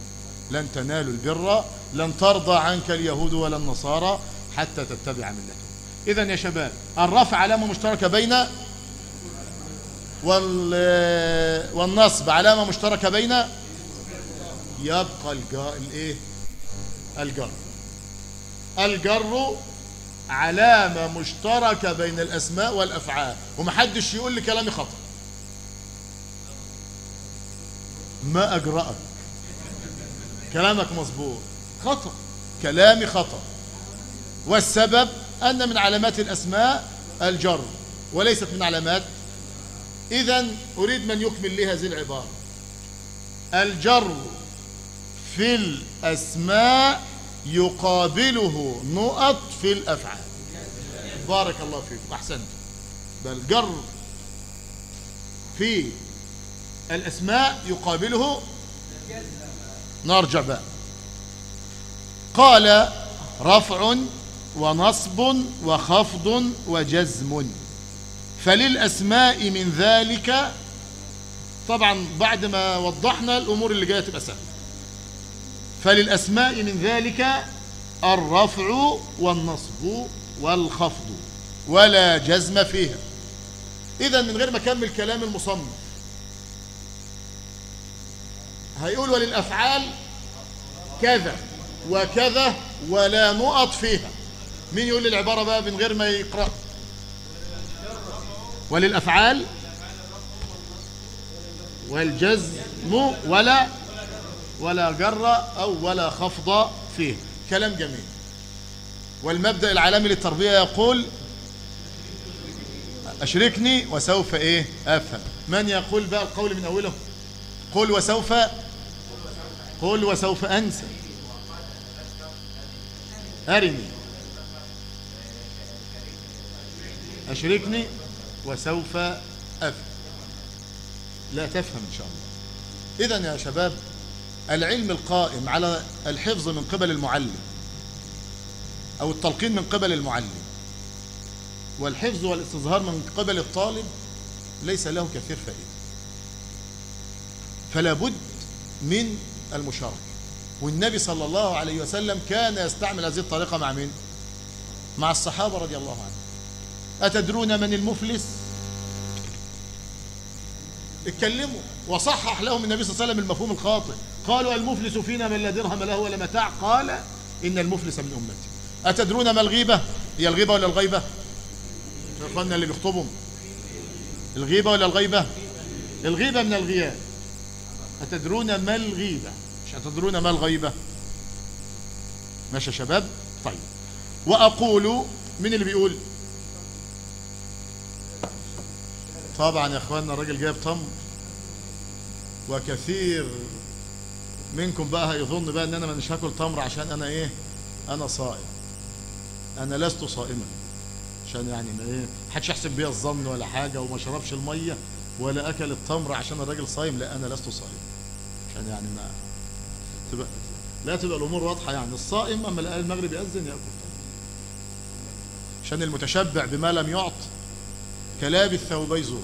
لن تنالوا البر لن ترضى عنك اليهود ولا النصارى حتى تتبع ملتهم. اذا يا شباب الرفع علامة مشتركة بين وال والنصب علامة مشتركة بين يبقى الجر الايه؟ الجر. الجر علامة مشتركة بين الأسماء والأفعال ومحدش يقول لي كلامي خطأ. ما أجرأك. كلامك مظبوط. خطأ. كلامي خطأ. والسبب أن من علامات الأسماء الجر وليست من علامات. إذا أريد من يكمل لي هذه العبارة. الجر في الأسماء يقابله نقط في الأفعال. بارك الله فيكم أحسنت. بل جر في الأسماء يقابله نرجع بقى قال رفع ونصب وخفض وجزم. فللأسماء من ذلك طبعا بعد ما وضحنا الأمور اللي جاية تبقى سهلة. فللأسماء من ذلك الرفع والنصب والخفض ولا جزم فيها. إذا من غير ما أكمل كلام المصنف هيقول وللأفعال كذا وكذا ولا نقط فيها. مين يقول لي العبارة بقى من غير ما يقرأ؟ وللأفعال والجزم ولا ولا جر أو ولا خفض فيه. كلام جميل. والمبدأ العالمي للتربية يقول أشركني وسوف إيه؟ أفهم. من يقول بقى القول من أوله؟ قل وسوف قل وسوف أنسى. أرني أشركني وسوف أفهم. لا تفهم إن شاء الله. إذا يا شباب العلم القائم على الحفظ من قبل المعلم أو التلقين من قبل المعلم والحفظ والاستظهار من قبل الطالب ليس له كثير فائدة فلا بد من المشاركة والنبي صلى الله عليه وسلم كان يستعمل هذه الطريقة مع من؟ مع الصحابة رضي الله عنهم أتدرون من المفلس؟ اتكلموا وصحح لهم النبي صلى الله عليه وسلم المفهوم الخاطئ. قالوا المفلس فينا من لا درهم له ولا متاع. قال إن المفلس من أمتي. أتدرون ما الغيبة؟ هي الغيبة ولا الغيبة؟ إخواننا اللي بيخطبوا الغيبة ولا الغيبة؟ الغيبة من الغياب. أتدرون ما الغيبة؟ مش أتدرون ما الغيبة. ماشي يا شباب؟ طيب. وأقول من اللي بيقول؟ طبعا يا إخواننا الراجل جايب تمر. وكثير منكم بقى هيظن بقى إن أنا مش هاكل تمر عشان أنا إيه؟ أنا صائم. أنا لست صائما. عشان يعني ما إيه؟ حدش يحسب بيا الظن ولا حاجة وما شربش المية ولا أكل التمر عشان الراجل صايم. لا أنا لست صائم. عشان يعني ما تبقى لا تبقى الأمور واضحة يعني. الصائم أما المغرب يأذن يأكل عشان المتشبع بما لم يعط. كلابس ثوبي زور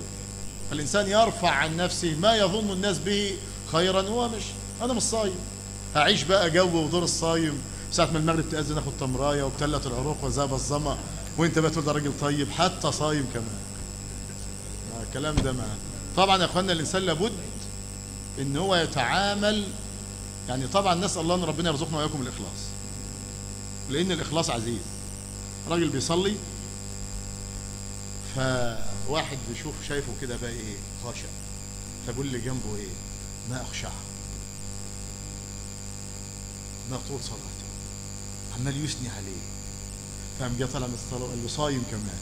الإنسان يرفع عن نفسه ما يظن الناس به خيرا هو مش أنا مش صايم. هعيش بقى جو ودور الصايم. ساعة ما المغرب تأذن آخد تمراية وبتلت العروق وذاب الظما. وأنت بقى تقول ده راجل طيب حتى صايم كمان. آه، الكلام ده ما. طبعا يا إخوانا الإنسان لابد إن هو يتعامل. يعني طبعا نسأل الله إن ربنا يرزقنا وإياكم الإخلاص. لأن الإخلاص عزيز. راجل بيصلي فواحد بيشوف شايفه كده بقى إيه خاشع. فبيقول اللي جنبه إيه؟ ما أخشع. ما طول صلاته. عمال يثني عليه. فقام جه طالع من الصلاة وقال له صايم كمان.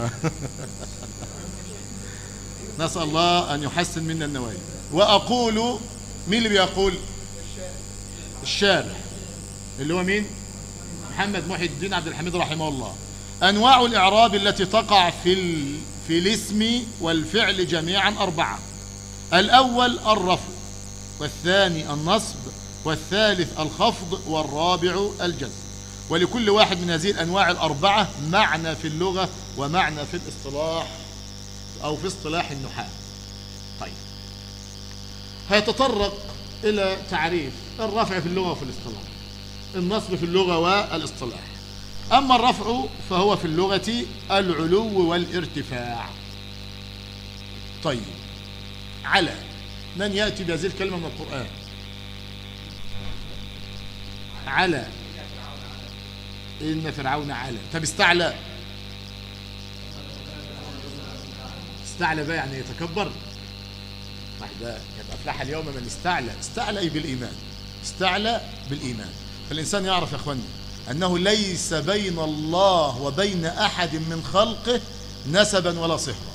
[laughs] نسأل الله أن يحسن منا النوايا وأقول مين اللي بيقول؟ الشارع. اللي هو مين؟ محمد محي الدين عبد الحميد رحمه الله. أنواع الإعراب التي تقع في ال... في الاسم والفعل جميعا أربعة. الأول الرفع والثاني النصب والثالث الخفض والرابع الجزم. ولكل واحد من هذه الأنواع الأربعة معنى في اللغة ومعنى في الاصطلاح أو في اصطلاح النحاة. طيب. هيتطرق إلى تعريف الرفع في اللغة وفي الاصطلاح. النصب في اللغة والاصطلاح. أما الرفع فهو في اللغة العلو والارتفاع. طيب. على من يأتي بهذه الكلمة من القرآن؟ على. إن فرعون على. طب استعلى. استعلى بقى يعني يتكبر. واحد ده يبقى أفلح اليوم من استعلى. استعلى بالإيمان. استعلى بالإيمان. فالإنسان يعرف يا أخواني أنه ليس بين الله وبين أحد من خلقه نسبا ولا صهرا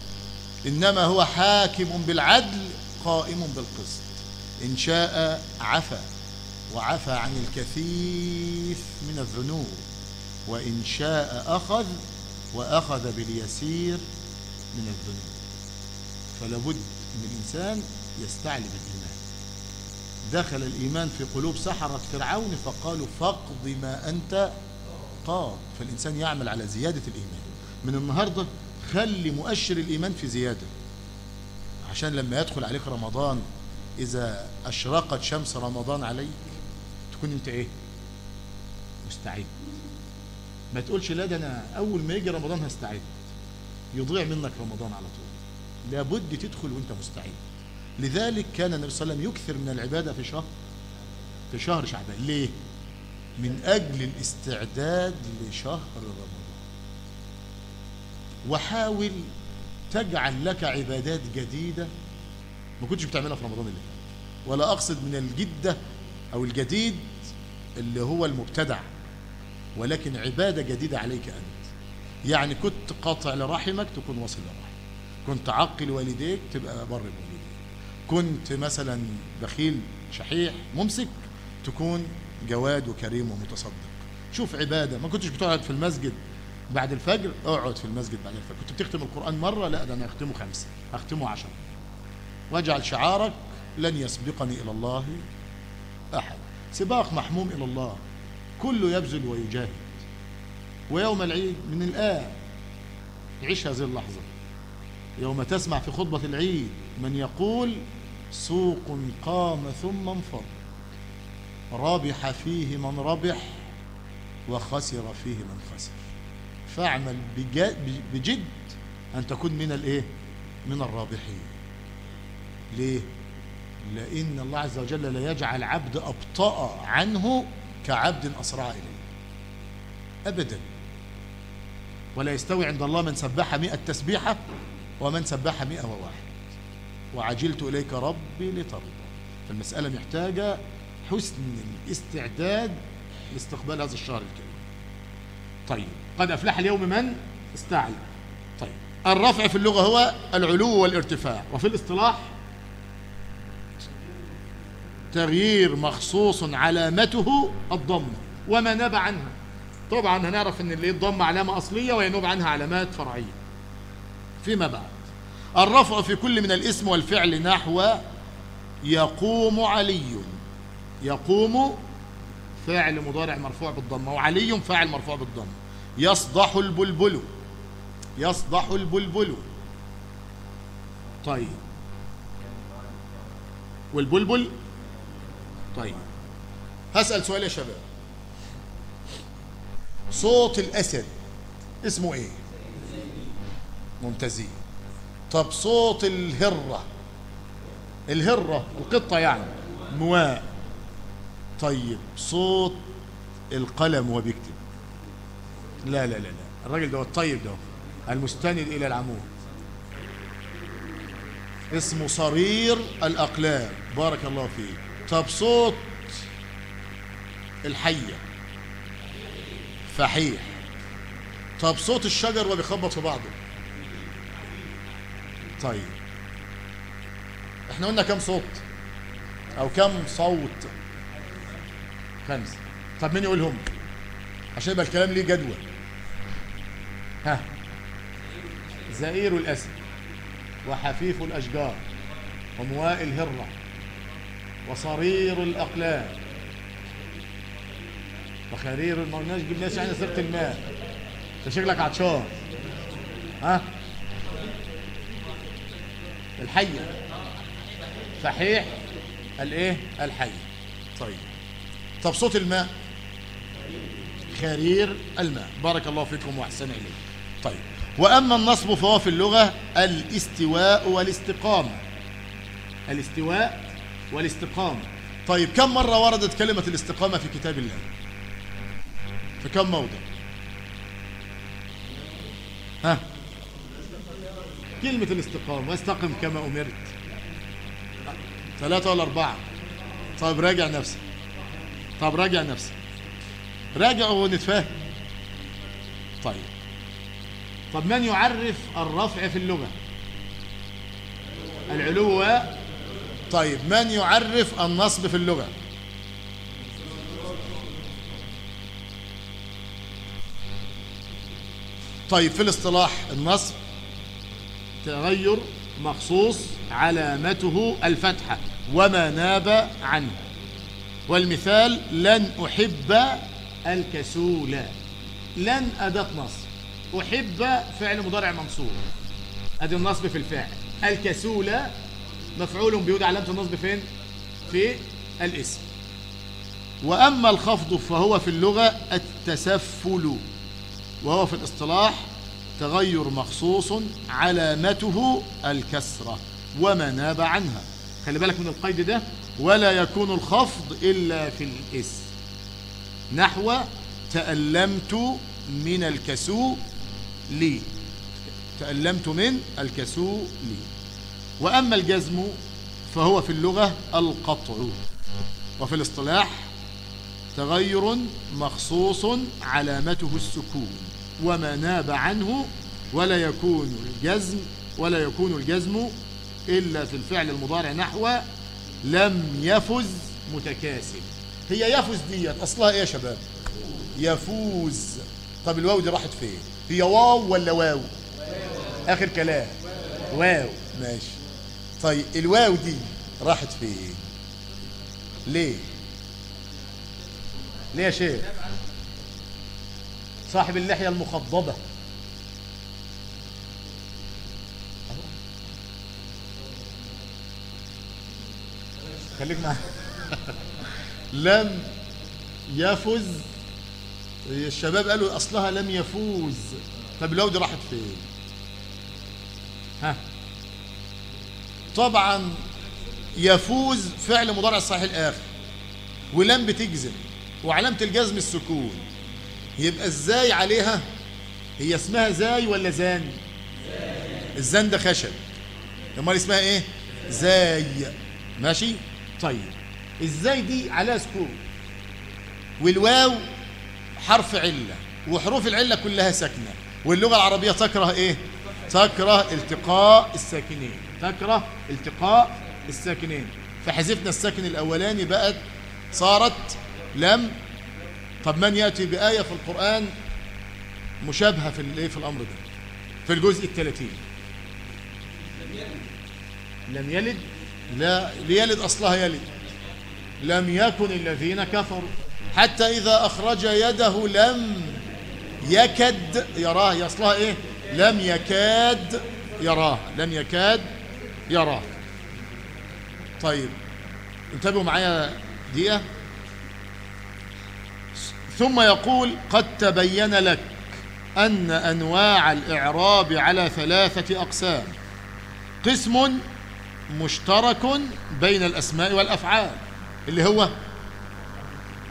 إنما هو حاكم بالعدل قائم بالقسط. إن شاء عفا وعفى عن الكثير من الذنوب. وإن شاء أخذ وأخذ باليسير من الذنوب. فلابد أن الإنسان يستعلي بالإيمان دخل الإيمان في قلوب سحرة فرعون فقالوا فاقض ما أنت قاض. فالإنسان يعمل على زيادة الإيمان. من النهاردة خلي مؤشر الإيمان في زيادة. عشان لما يدخل عليك رمضان إذا أشرقت شمس رمضان عليك تكون أنت إيه؟ مستعد. ما تقولش لا ده أنا أول ما يجي رمضان هستعد. يضيع منك رمضان على طول. لابد تدخل وأنت مستعد. لذلك كان النبي صلى الله عليه وسلم يكثر من العبادة في شهر في شهر شعبان. ليه؟ من أجل الاستعداد لشهر رمضان. وحاول تجعل لك عبادات جديدة ما كنتش بتعملها في رمضان اللي فات. ولا أقصد من الجدة أو الجديد اللي هو المبتدع ولكن عبادة جديدة عليك أنت. يعني كنت قاطع لرحمك تكون واصل لرحمك. كنت عقل والديك تبقى بر بوالديك كنت مثلا بخيل شحيح ممسك تكون جواد وكريم ومتصدق. شوف عبادة ما كنتش بتقعد في المسجد بعد الفجر؟ اقعد في المسجد بعد الفجر. كنت بتختم القرآن مرة؟ لا ده أنا أختمه خمسة أختمه عشرة واجعل شعارك لن يسبقني إلى الله أحد. سباق محموم إلى الله كله يبذل ويجاهد. ويوم العيد من الآن عيش هذه اللحظة. يوم تسمع في خطبة العيد من يقول سوق قام ثم انفض ربح فيه من ربح وخسر فيه من خسر. فاعمل بجد أن تكون من الإيه؟ من الرابحين. ليه؟ لأن الله عز وجل لا يجعل عبد أبطأ عنه كعبد أسرع إليه. أبدا. ولا يستوي عند الله من سبح مئة تسبيحة ومن سبح مئة وواحد. وعجلت إليك ربي لترضى. فالمسألة محتاجة حسن الاستعداد لاستقبال هذا الشهر الكريم. طيب قد أفلح اليوم من؟ استعلى طيب الرفع في اللغة هو العلو والارتفاع. وفي الاصطلاح؟ تغيير مخصوص علامته الضمة وما نبع عنها. طبعا هنعرف إن اللي الضمة علامة أصلية وينوب عنها علامات فرعية. فيما بعد. الرفع في كل من الاسم والفعل نحو يقوم علي. يقوم فاعل مضارع مرفوع بالضمة وعلي فاعل مرفوع بالضمة. يصدح البلبل. يصدح البلبل. طيب. والبلبل؟ طيب. هسأل سؤال يا شباب. صوت الأسد اسمه إيه؟ ممتازين. طب صوت الهرة. الهرة القطة يعني. مواء. طيب صوت القلم وهو بيكتب. لا لا لا لا. الراجل ده الطيب ده المستند إلى العمود. اسمه صرير الأقلام. بارك الله فيه طب صوت الحية. فحيح. طب صوت الشجر وهو بيخبط في بعضه. طيب إحنا قلنا كم صوت؟ أو كم صوت؟ خمسة طب مين يقولهم؟ عشان يبقى الكلام ليه جدوى ها. زئير الأسد وحفيف الأشجار ومواء الهرة وصرير الأقلام وخرير ما جبناش يعني سيرة الماء. أنت شكلك عطشان. ها؟ الحية فحيح الايه؟ الحية طيب. طب صوت الماء؟ خرير الماء. بارك الله فيكم واحسن اليكم طيب. وأما النصب فهو في اللغة الاستواء والاستقامه الاستواء والاستقامه طيب كم مرة وردت كلمة الاستقامة في كتاب الله؟ في كم موضع؟ ها؟ كلمة الاستقامة واستقم كما أمرت. ثلاثة ولا أربعة. طيب راجع نفسك. طب راجع نفسك. راجع ونتفاهم طيب. طب من يعرف الرفع في اللغة؟ العلو. و طيب من يعرف النصب في اللغة؟ طيب في الاصطلاح النصب تغير مخصوص علامته الفتحة وما ناب عنه. والمثال لن أحب الكسول. لن أداة نصب أحب فعل مضارع منصوب. أدي النصب في الفاعل الكسول مفعول بيود علامة النصب فين؟ في الاسم. وأما الخفض فهو في اللغة التسفل وهو في الاصطلاح تغير مخصوص علامته الكسرة وما ناب عنها. خلي بالك من القيد ده. ولا يكون الخفض إلا في الاسم نحو تألمت من الكسو لي. تألمت من الكسو لي. وأما الجزم فهو في اللغة القطع. وفي الاصطلاح تغير مخصوص علامته السكون. وما ناب عنه ولا يكون الجزم ولا يكون الجزم إلا في الفعل المضارع نحو لم يفز متكاسل. هي يفز دي أصلها إيه يا شباب؟ يفوز. طب الواو دي راحت فين؟ هي واو ولا واو؟ آخر كلام. واو. ماشي. طيب الواو دي راحت فين؟ ليه؟ ليه يا شيخ؟ صاحب اللحية المخضبة. خليك معايا. [laughs] لم يفز. الشباب قالوا أصلها لم يفوز. طب الواو دي راحت فين؟ ها. طبعا يفوز فعل مضارع صحيح الآخر. ولم بتجزم. وعلامة الجزم السكون. يبقى إزاي عليها هي اسمها زاي ولا زان؟ الزان ده خشب. امال اسمها إيه؟ زاي. ماشي؟ طيب. إزاي دي عليها سكون والواو حرف علة وحروف العلة كلها ساكنة. واللغة العربية تكره إيه؟ تكره التقاء الساكنين. تكره التقاء الساكنين. فحذفنا الساكن الأولاني بقت صارت لم طب من يأتي بآية في القرآن مشابهة في الايه في الأمر ده؟ في الجزء الثلاثين. لم يلد؟ لا ليلد أصلها يلد. لم يكن الذين كفروا. حتى إذا أخرج يده لم يكد يراه. هي أصلها إيه؟ لم يكاد يراه. لم يكاد يراه. طيب انتبهوا معايا دقيقة. ثم يقول قد تبين لك أن أنواع الإعراب على ثلاثة أقسام. قسم مشترك بين الأسماء والأفعال اللي هو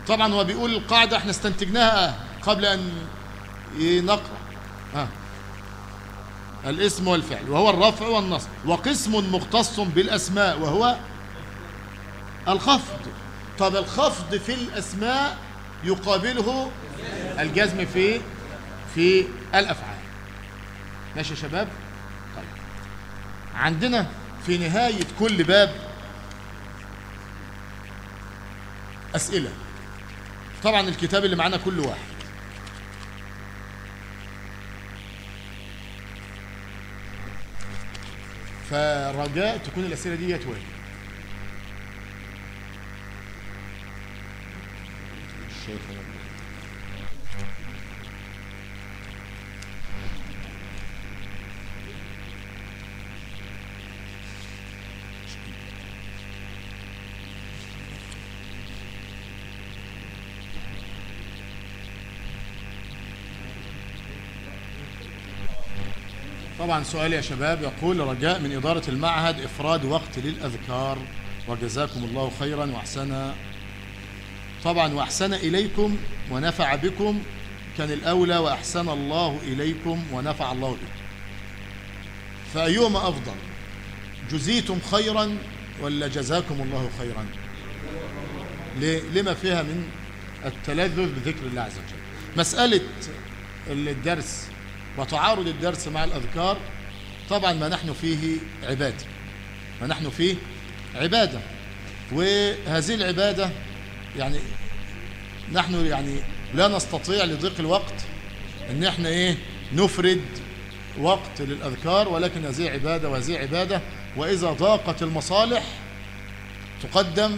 طبعا هو بيقول القاعدة إحنا استنتجناها قبل أن نقرأ ها. الاسم والفعل وهو الرفع والنصب وقسم مختص بالأسماء وهو الخفض. طب الخفض في الأسماء يقابله الجزم في في الأفعال. ماشي يا شباب؟ طيب. عندنا في نهاية كل باب أسئلة. طبعا الكتاب اللي معانا كل واحد. فرجاء تكون الأسئلة دي واجب الشيخ طبعا سؤال يا شباب يقول رجاء من إدارة المعهد إفراد وقت للأذكار. وجزاكم الله خيرا وأحسن طبعا وأحسن إليكم ونفع بكم كان الأولى وأحسن الله إليكم ونفع الله بكم. فأيهما أفضل؟ جزيتم خيرا ولا جزاكم الله خيرا؟ لما فيها من التلذذ بذكر الله عز وجل. مسألة الدرس وتعارض الدرس مع الأذكار طبعا ما نحن فيه عبادة. ما نحن فيه عبادة. وهذه العبادة يعني نحن يعني لا نستطيع لضيق الوقت ان إحنا إيه نفرد وقت للأذكار ولكن هذه عبادة وهذه عبادة. وإذا ضاقت المصالح تقدم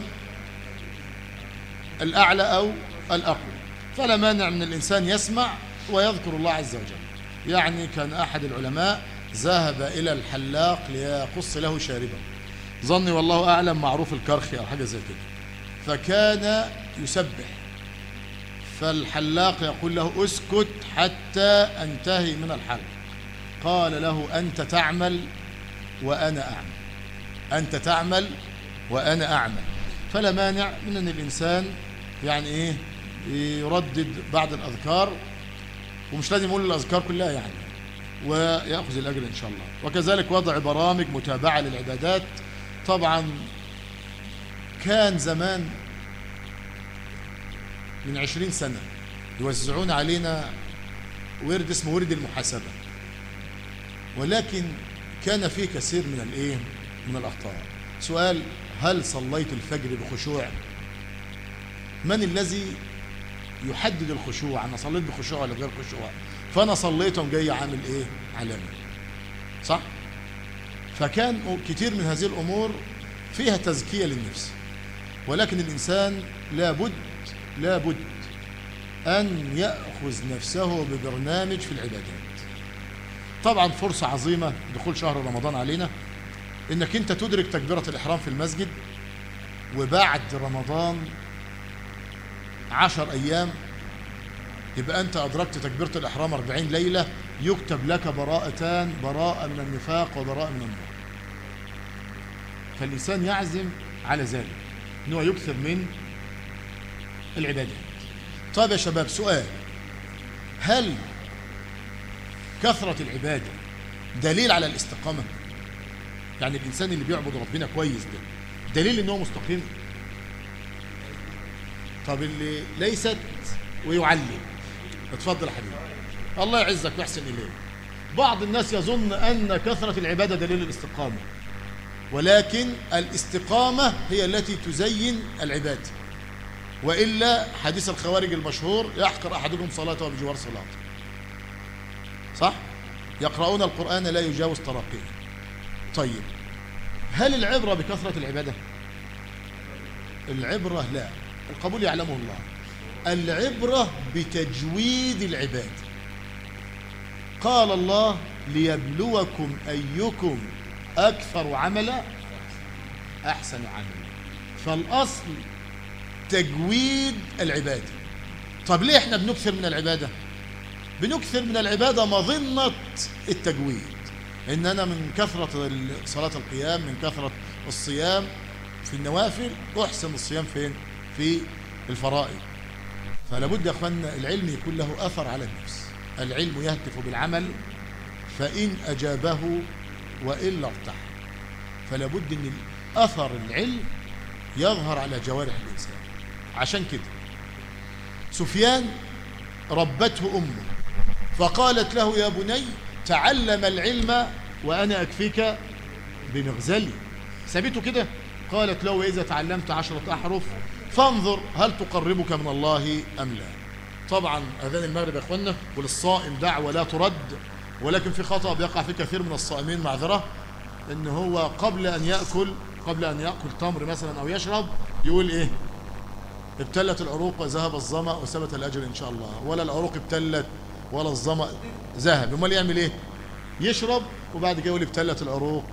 الأعلى أو الأقوى. فلا مانع من الإنسان يسمع ويذكر الله عز وجل. يعني كان أحد العلماء ذهب إلى الحلاق ليقص له شاربا ظني والله أعلم معروف الكرخي أو حاجة زي كده. فكان يسبح. فالحلاق يقول له اسكت حتى أنتهي من الحلق. قال له أنت تعمل وأنا أعمل. أنت تعمل وأنا أعمل. فلا مانع من أن الإنسان يعني إيه؟ يردد بعض الأذكار ومش لازم يقول الأذكار كلها يعني ويأخذ الأجر إن شاء الله. وكذلك وضع برامج متابعة للعبادات. طبعا كان زمان من عشرين سنة يوزعون علينا ورد اسمه ورد المحاسبة. ولكن كان فيه كثير من الإيه؟ من الأخطاء. سؤال هل صليت الفجر بخشوع؟ من الذي يحدد الخشوع؟ أنا صليت بخشوع ولا غير خشوع؟ فأنا صليتهم جاي عامل إيه؟ علامة. صح؟ فكان كتير من هذه الأمور فيها تزكية للنفس. ولكن الإنسان لابد لابد أن يأخذ نفسه ببرنامج في العبادات. طبعا فرصة عظيمة دخول شهر رمضان علينا. إنك أنت تدرك تكبيرة الإحرام في المسجد وبعد رمضان عشر أيام يبقى أنت أدركت تكبيرة الإحرام أربعين ليلة يكتب لك براءتان براءة من النفاق وبراءة من النار فالإنسان يعزم على ذلك. أنه يكثر من العبادات. طيب يا شباب سؤال. هل كثرة العبادة دليل على الاستقامة؟ يعني الإنسان اللي بيعبد ربنا كويس ده دليل أنه مستقيم؟ طب اللي ليست ويعلم. اتفضل حبيبي. الله يعزك ويحسن إليك. بعض الناس يظن أن كثرة العبادة دليل الاستقامة. ولكن الاستقامة هي التي تزين العبادة وإلا حديث الخوارج المشهور يحقر أحدكم صلاته بجوار صلاته. صح؟ يقرؤون القرآن لا يجاوز تراقيه طيب هل العبرة بكثرة العبادة؟ العبرة لا. القبول يعلمه الله. العبرة بتجويد العباد. قال الله ليبلوكم أيكم أكثر عملا أحسن عملا. فالأصل تجويد العبادة. طب ليه إحنا بنكثر من العبادة؟ بنكثر من العبادة مظنة التجويد. إن أنا من كثرة صلاة القيام من كثرة الصيام في النوافل أحسن الصيام فين؟ في الفرائض. فلا بد يا اخوانا العلم يكون له أثر على النفس. العلم يهتف بالعمل فإن أجابه وإلا ارتاح فلا بد ان أثر العلم يظهر على جوارح الإنسان. عشان كده سفيان ربته أمه فقالت له يا بني تعلم العلم وأنا أكفيك بمغزلي. سابته كده؟ قالت له واذا تعلمت عشرة أحرف فانظر هل تقربك من الله أم لا. طبعا أذان المغرب يا اخوانا وللصائم دعوة لا ترد. ولكن في خطأ بيقع في كثير من الصائمين معذرة إن هو قبل أن يأكل قبل أن يأكل تمر مثلا أو يشرب يقول إيه؟ ابتلت العروق وذهب الظمأ وثبت الاجر إن شاء الله. ولا العروق ابتلت ولا الظمأ ذهب. أمال يعمل إيه؟ يشرب وبعد كده يقول ابتلت العروق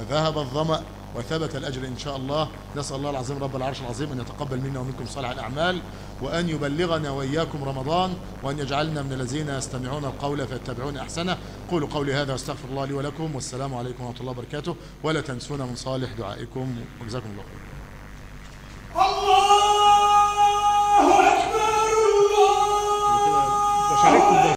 وذهب الظمأ وثبت الأجر إن شاء الله. نسأل الله العظيم رب العرش العظيم أن يتقبل منا ومنكم صالح الأعمال وأن يبلغنا وإياكم رمضان وأن يجعلنا من الذين يستمعون القول فيتبعون أحسنه. قولوا قولي هذا واستغفر الله لي ولكم. والسلام عليكم ورحمة الله وبركاته. ولا تنسونا من صالح دعائكم. وجزاكم الله خير الله أكبر الله